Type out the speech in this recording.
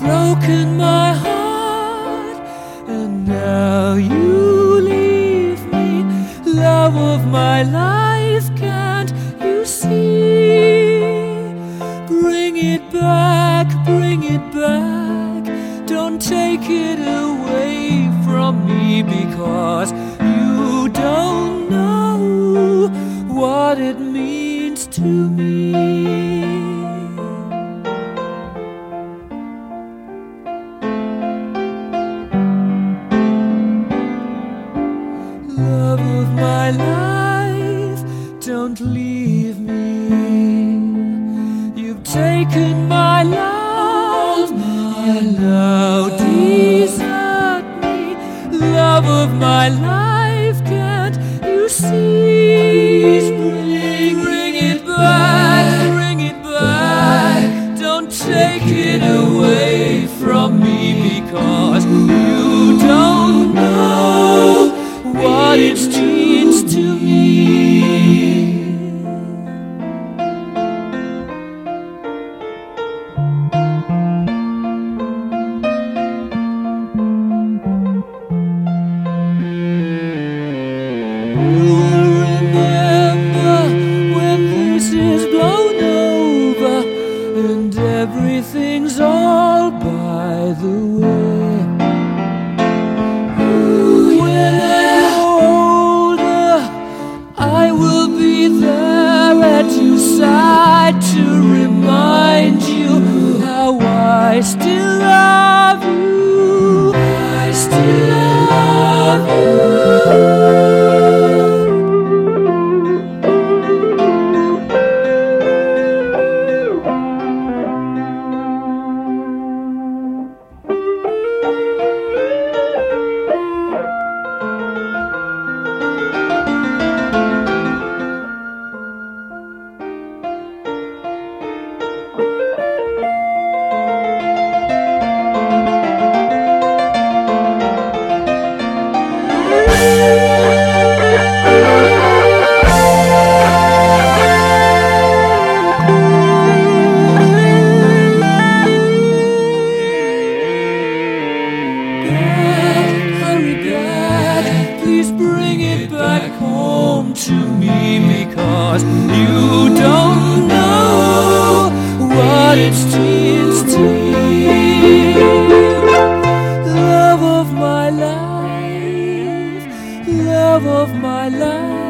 broken my heart, and now you leave me, love of my life. Can't you see? Bring it back, bring it back. Don't take it away from me because. Taken my love, and now desert me. Love of my life, can't you see? The way. When I'm older, I will be there at your side to remind you how I still love you. I still love you. Please bring it back home to me because you don't know what it means to me. Love of my life, love of my life.